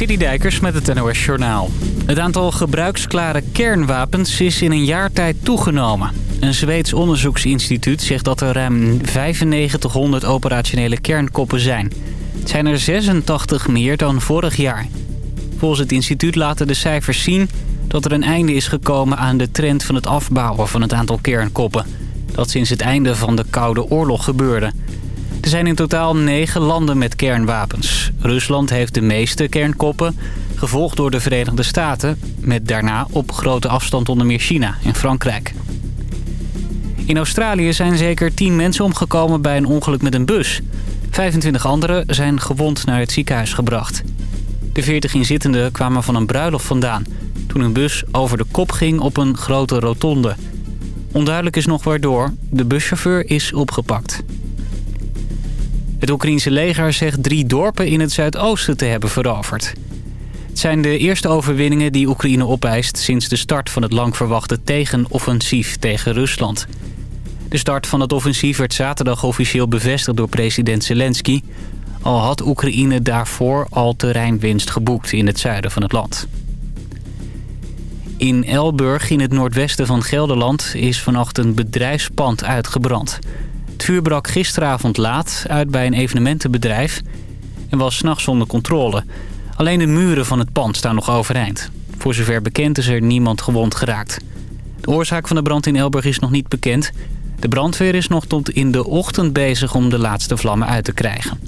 Citydijkers met het NOS Journaal. Het aantal gebruiksklare kernwapens is in een jaar tijd toegenomen. Een Zweeds onderzoeksinstituut zegt dat er ruim 9500 operationele kernkoppen zijn. Het zijn er 86 meer dan vorig jaar. Volgens het instituut laten de cijfers zien dat er een einde is gekomen aan de trend van het afbouwen van het aantal kernkoppen. Dat sinds het einde van de Koude Oorlog gebeurde. Er zijn in totaal negen landen met kernwapens. Rusland heeft de meeste kernkoppen, gevolgd door de Verenigde Staten... met daarna op grote afstand onder meer China en Frankrijk. In Australië zijn zeker 10 mensen omgekomen bij een ongeluk met een bus. 25 anderen zijn gewond naar het ziekenhuis gebracht. De 40 inzittenden kwamen van een bruiloft vandaan... toen een bus over de kop ging op een grote rotonde. Onduidelijk is nog waardoor. De buschauffeur is opgepakt. Het Oekraïense leger zegt drie dorpen in het zuidoosten te hebben veroverd. Het zijn de eerste overwinningen die Oekraïne opeist... sinds de start van het lang verwachte tegenoffensief tegen Rusland. De start van het offensief werd zaterdag officieel bevestigd door president Zelensky... al had Oekraïne daarvoor al terreinwinst geboekt in het zuiden van het land. In Elburg in het noordwesten van Gelderland is vannacht een bedrijfspand uitgebrand... Het vuur brak gisteravond laat uit bij een evenementenbedrijf en was s'nachts zonder controle. Alleen de muren van het pand staan nog overeind. Voor zover bekend is er niemand gewond geraakt. De oorzaak van de brand in Elburg is nog niet bekend. De brandweer is nog tot in de ochtend bezig om de laatste vlammen uit te krijgen.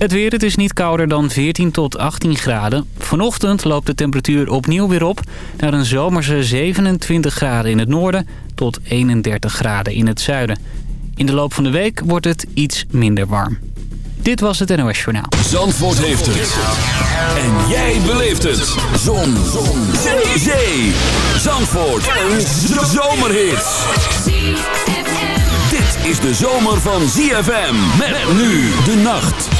Het weer, het is niet kouder dan 14 tot 18 graden. Vanochtend loopt de temperatuur opnieuw weer op naar een zomerse 27 graden in het noorden tot 31 graden in het zuiden. In de loop van de week wordt het iets minder warm. Dit was het NOS Journaal. Zandvoort heeft het. En jij beleeft het. Zon. Zon. Zee. Zandvoort. Een zomerhit. Dit is de zomer van ZFM. Met nu de nacht.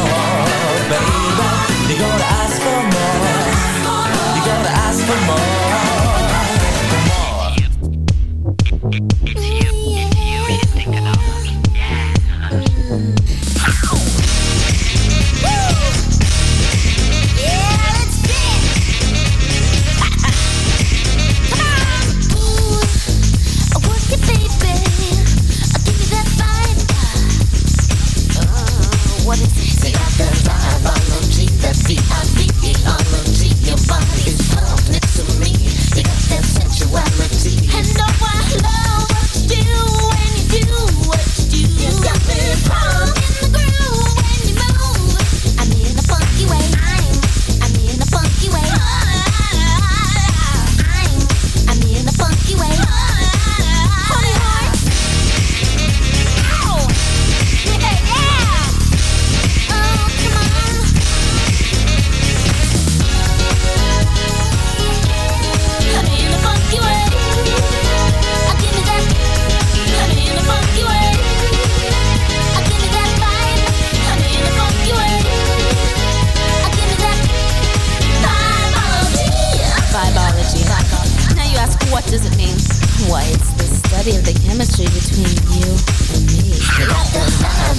chemistry between you and me. you got the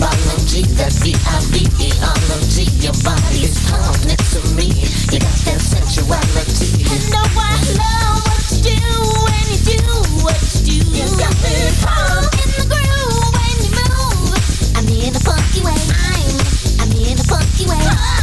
biology, that B-I-B-E-ology. Your body is calm next to me. You got that sensuality. I know I love what you do when you do what you do. You got me calm in the groove when you move. I'm in a funky way. I'm, I'm in a funky way.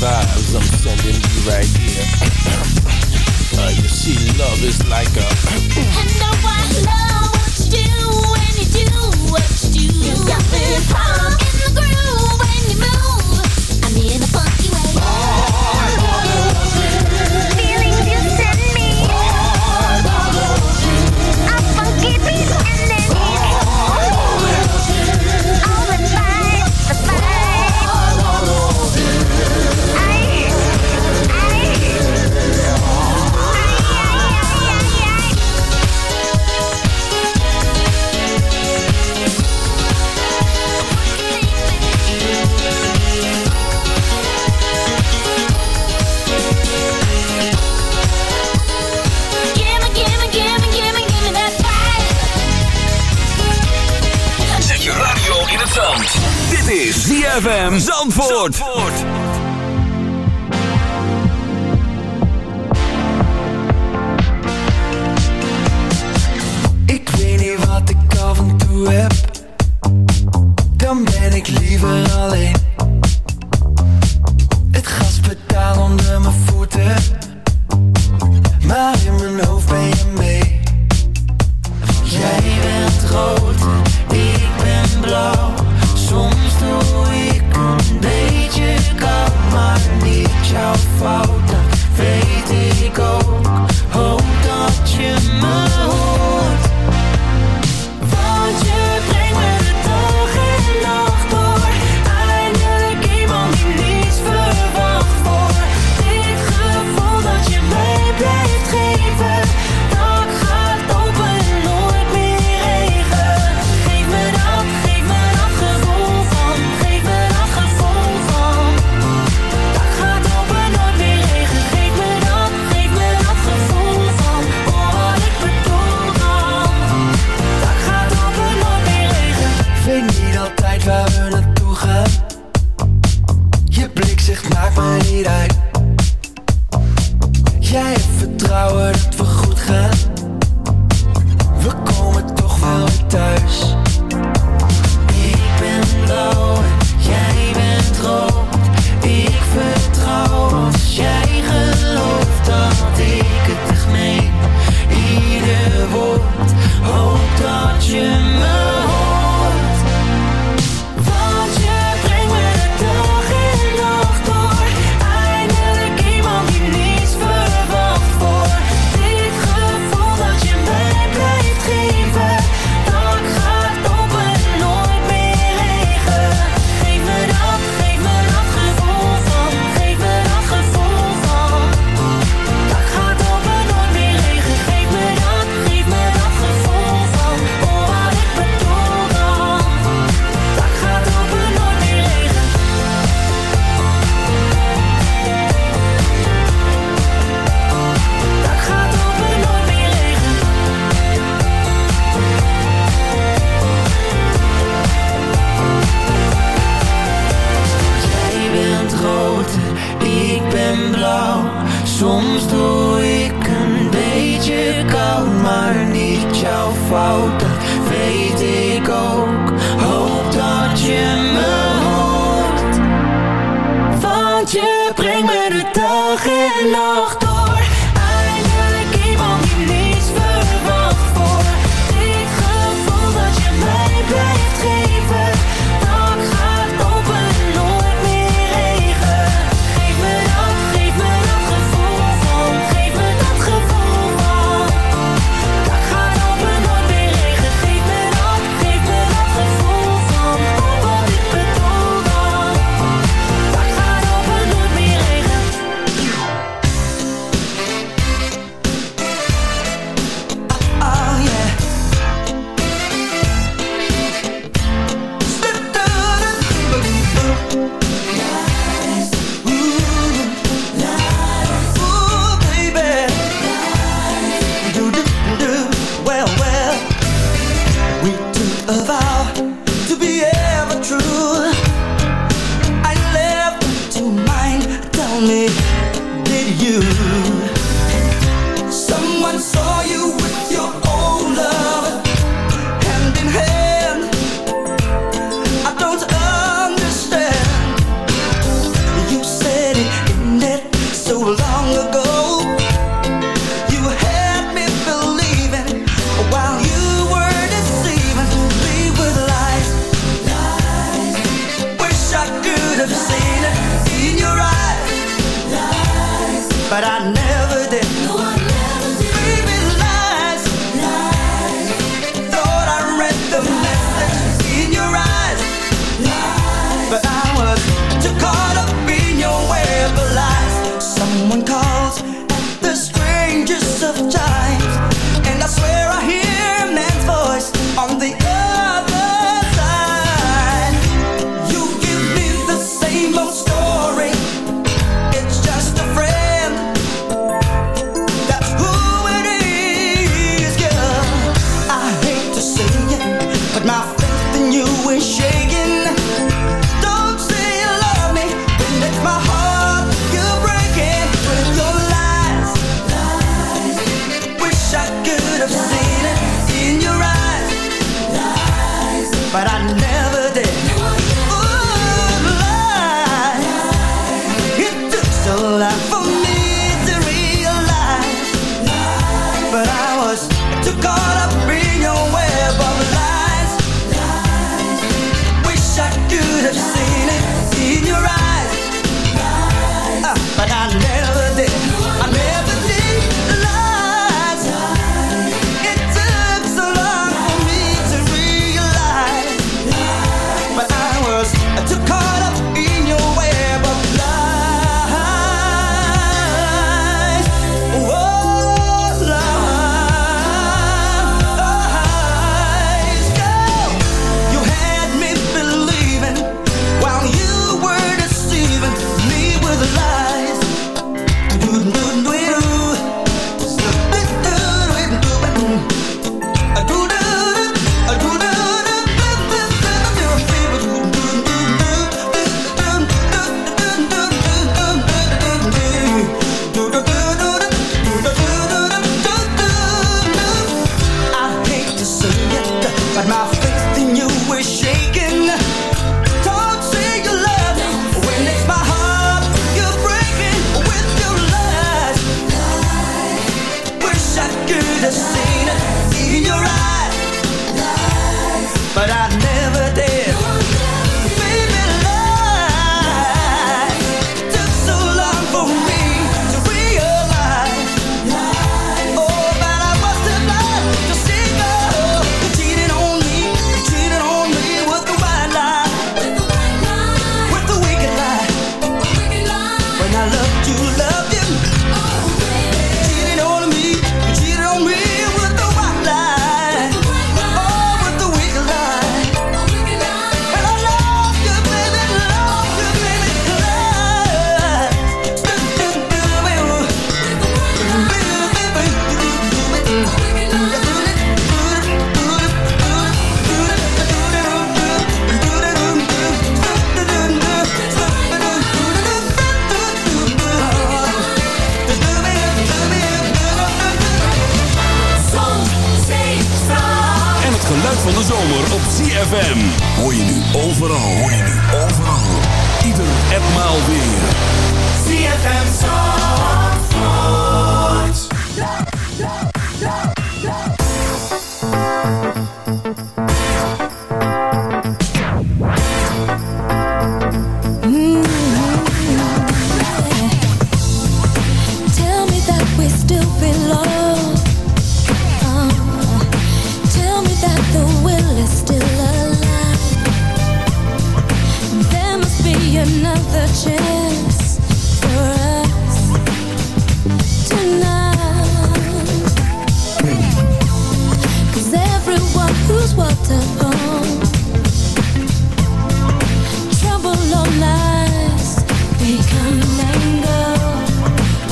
vibes I'm sending you right here. uh, you see, love is like a. and no one.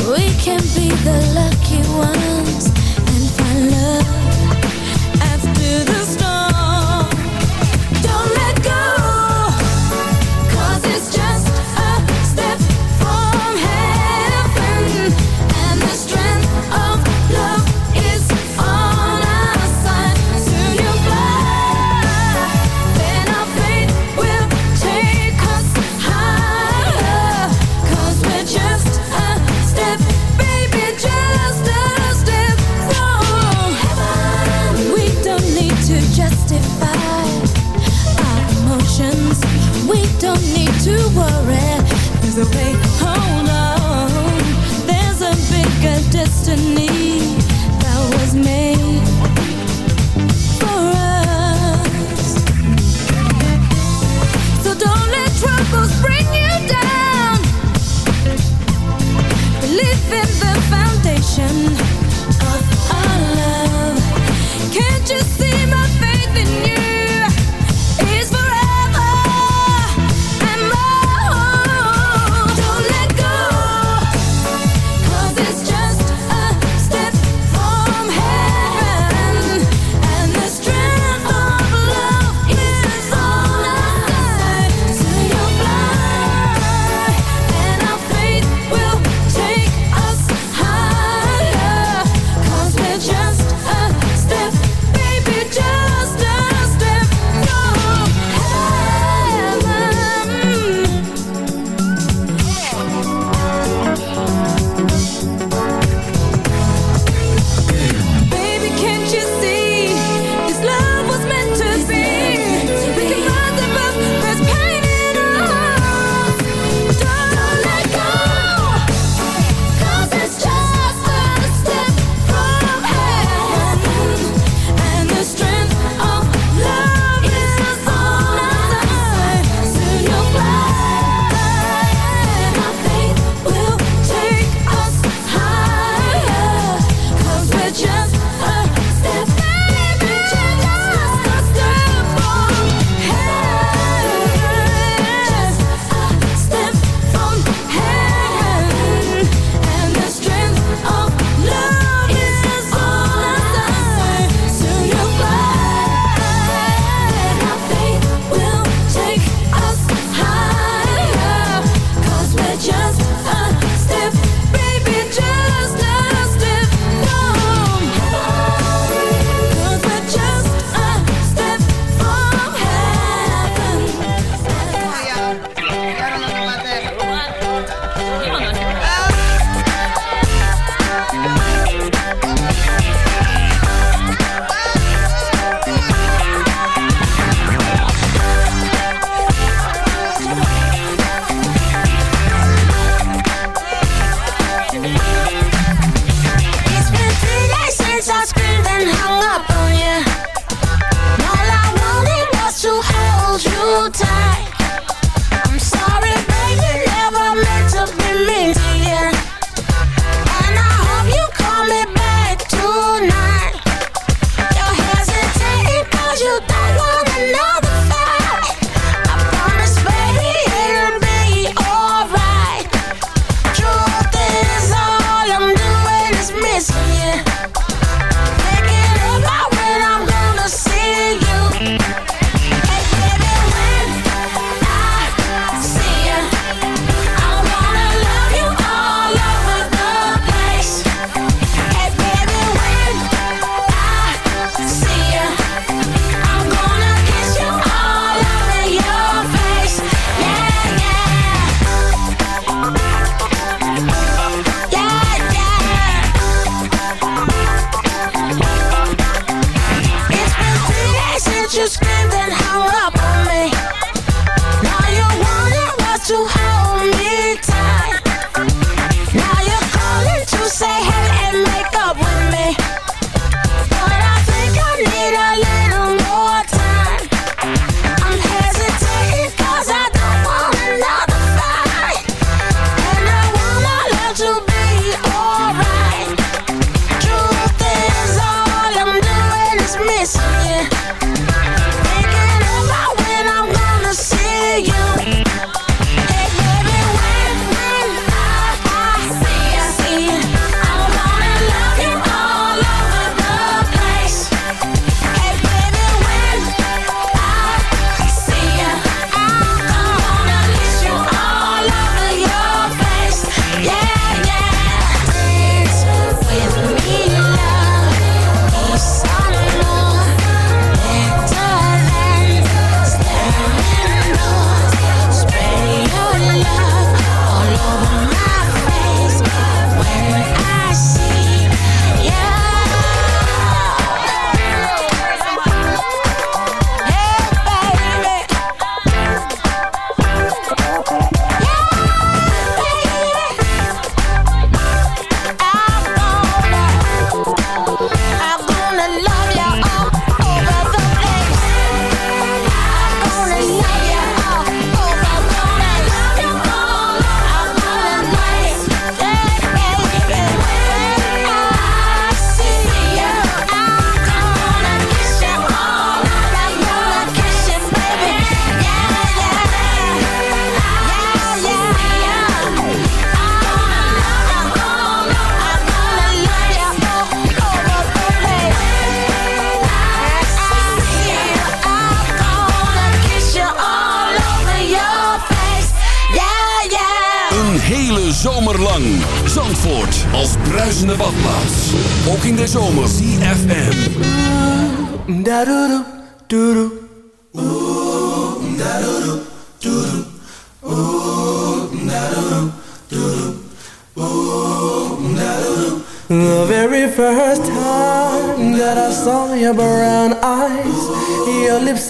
We can be the lucky ones and find love. the pain.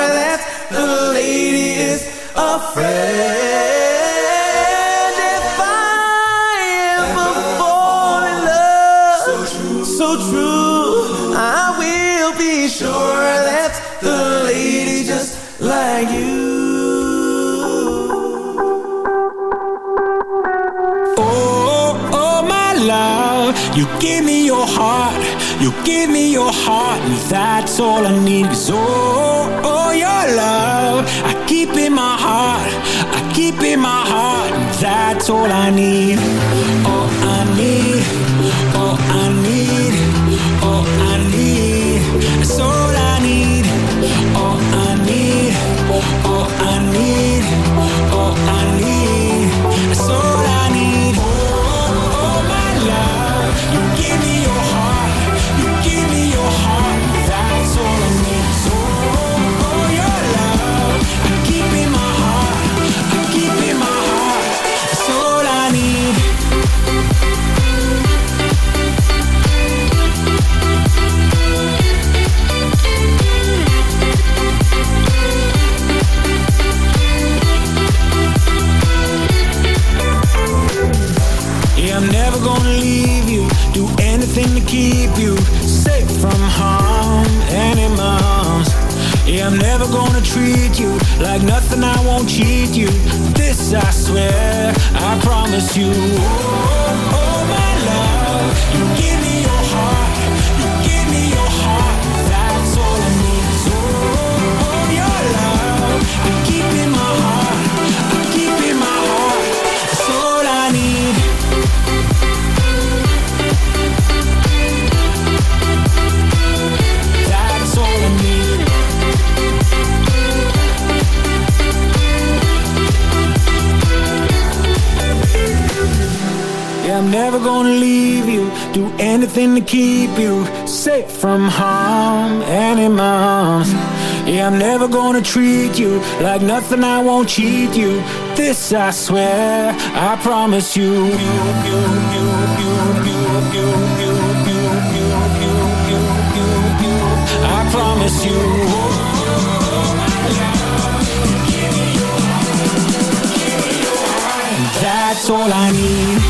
sure that the lady is a friend. If I ever fall in love, so true, I will be sure that the lady just like you. Oh, oh, my love, you give me your heart, you give me your heart, and that's all I need. 'Cause oh, your love, I keep in my heart, I keep in my heart, that's all I need. All I need, all I need, all I need, that's all I need. All I need, all I need, I'm never gonna treat you like nothing. I won't cheat you. This I swear, I promise you. Oh, oh oh my love, you give me Do anything to keep you safe from harm arms. Yeah, I'm never gonna treat you like nothing. I won't cheat you. This I swear, I promise you. I promise you. That's all I need.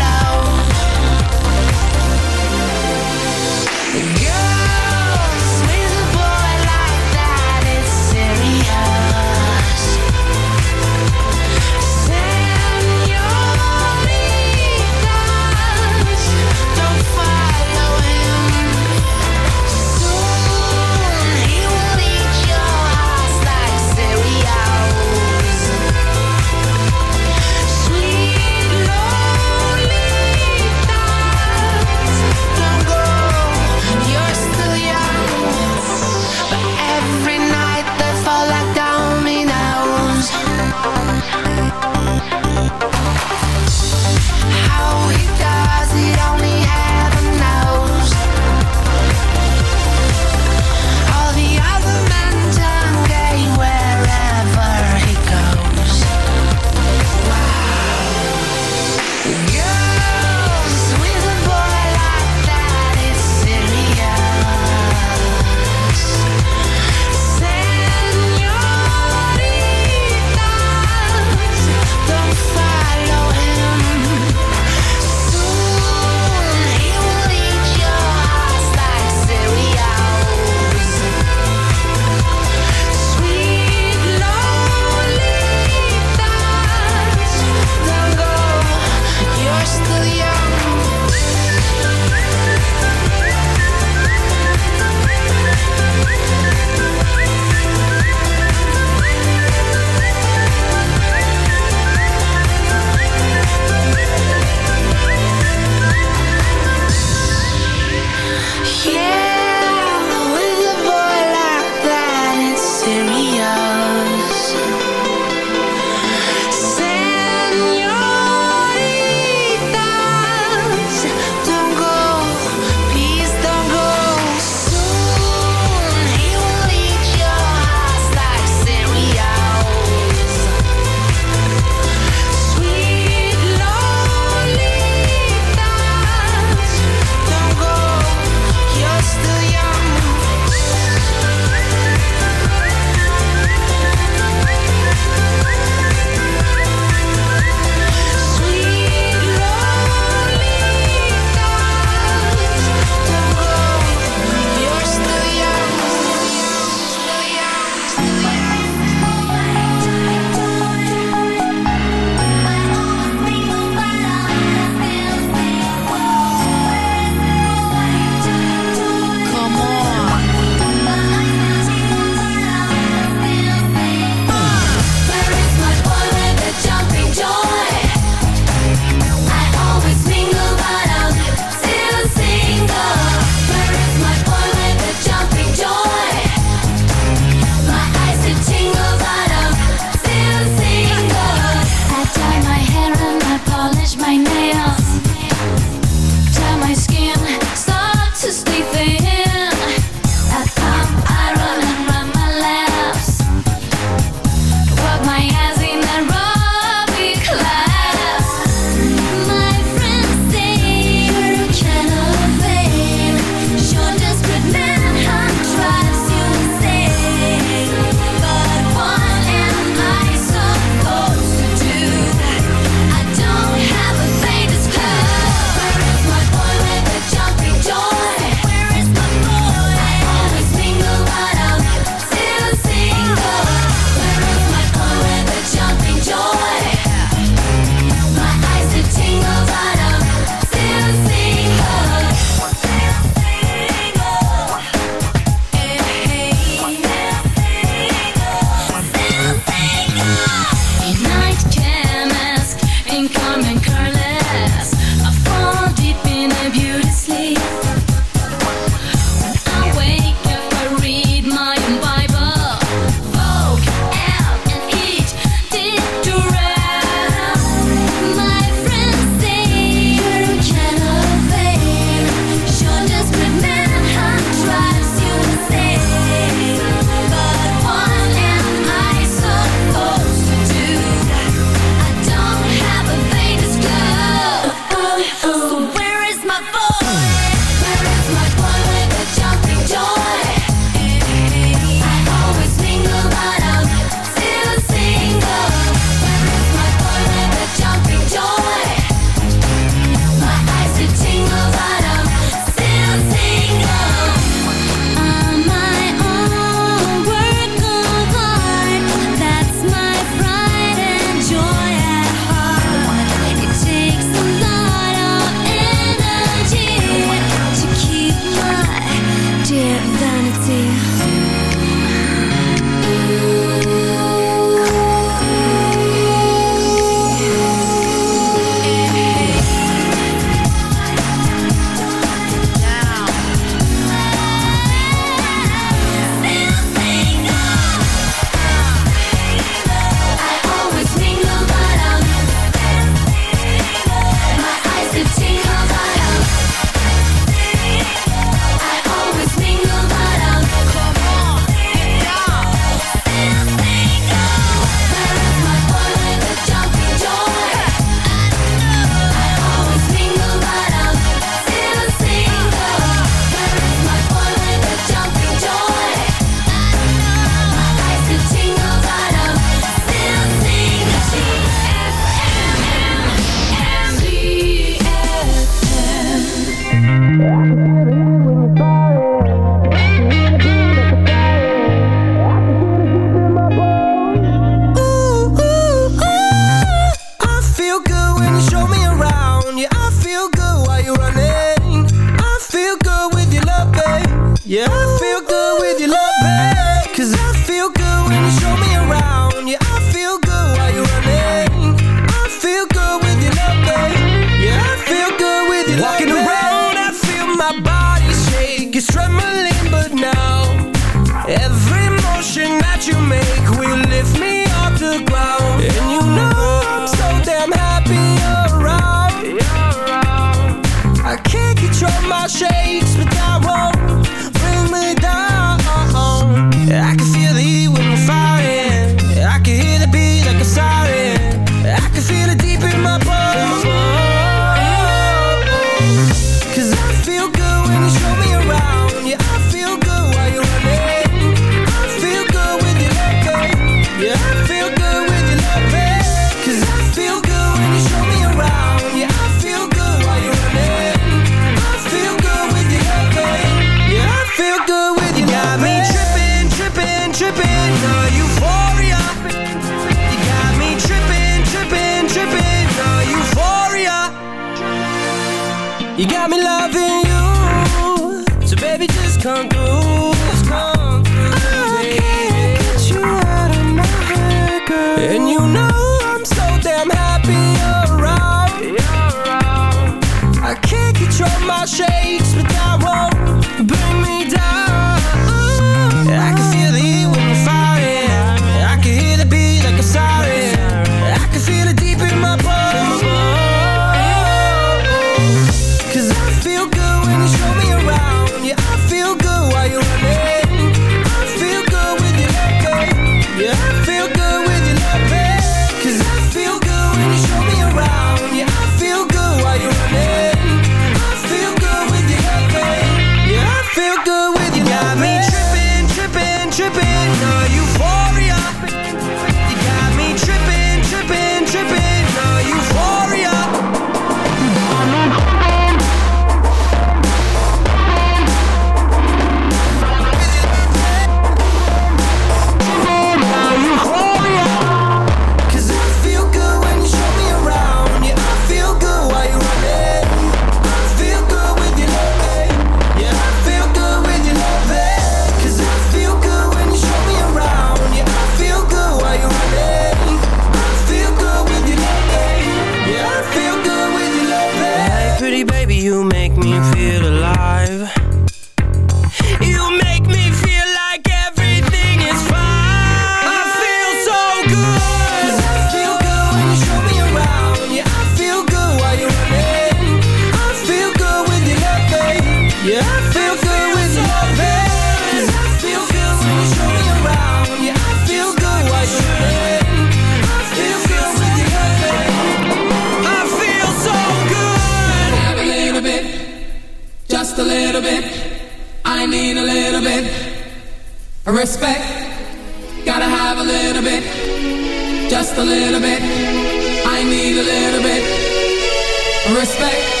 Respect.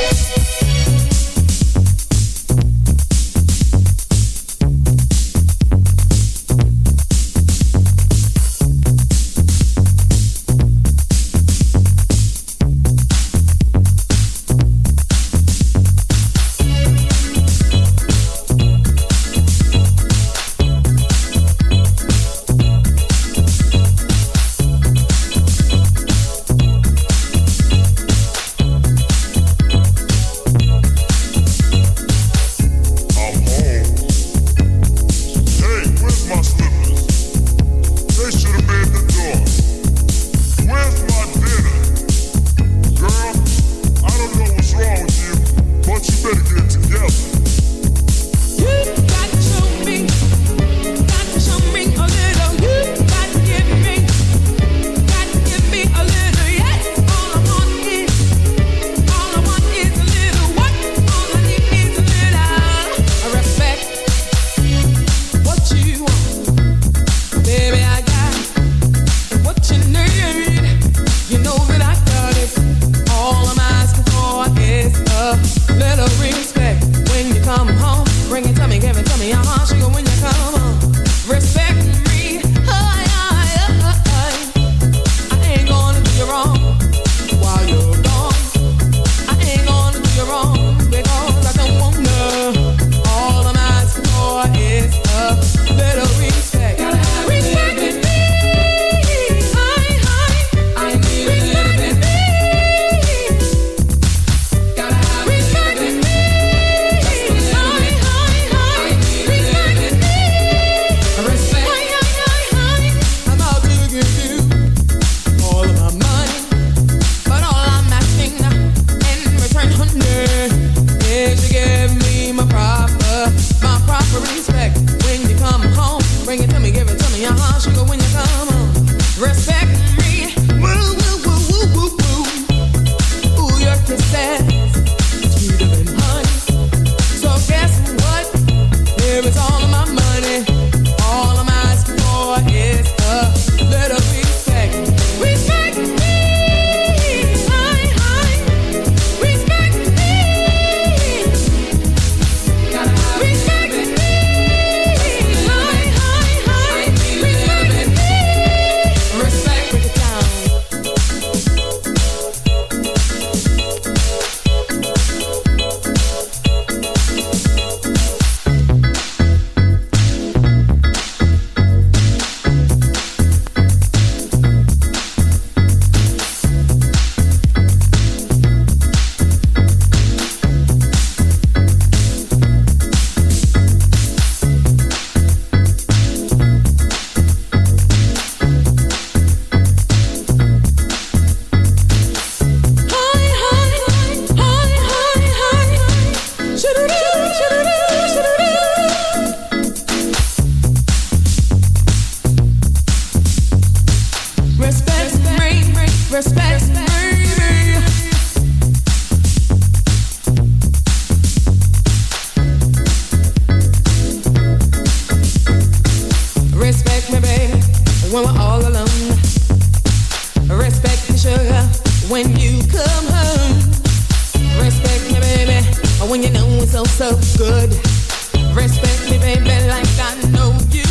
somehow. Respect me, baby, when you know it's so, so good. Respect me, baby, like I know you.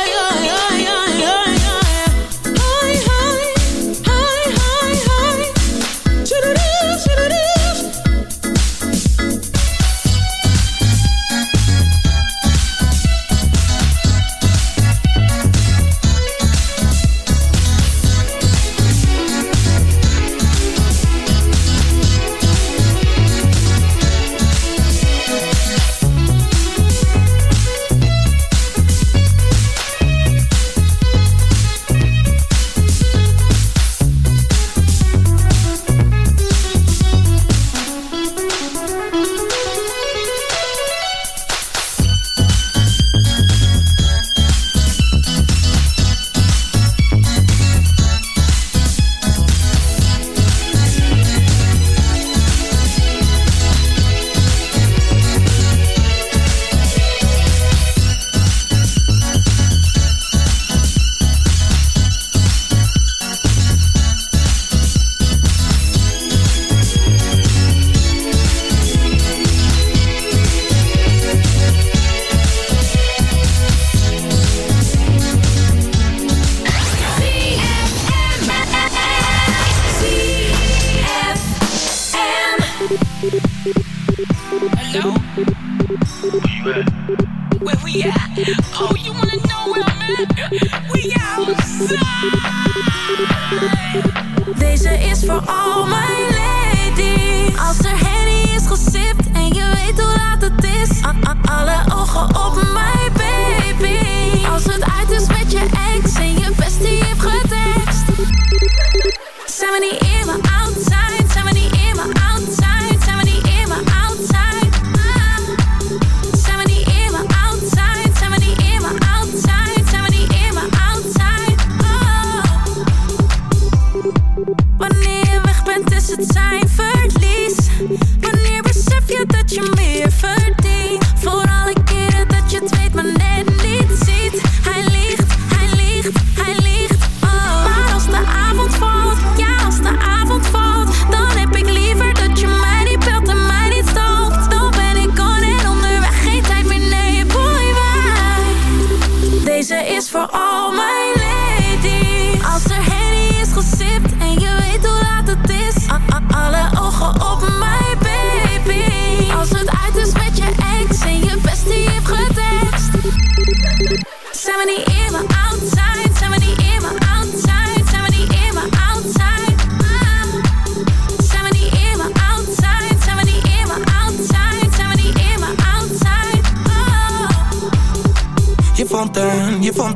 yeah. Oh, you wanna know what I at? We outside. Deze is voor al mijn ladies. Als er Henny is gesipt en je weet hoe laat het is.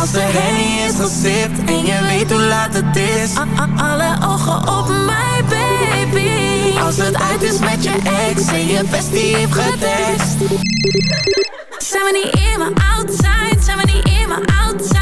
als de hennie is gesipt en je weet hoe laat het is. A Alle ogen op mij baby. Als het uit is met je ex en je bestie heeft getest Zijn we niet in outside, zijn we niet in outside?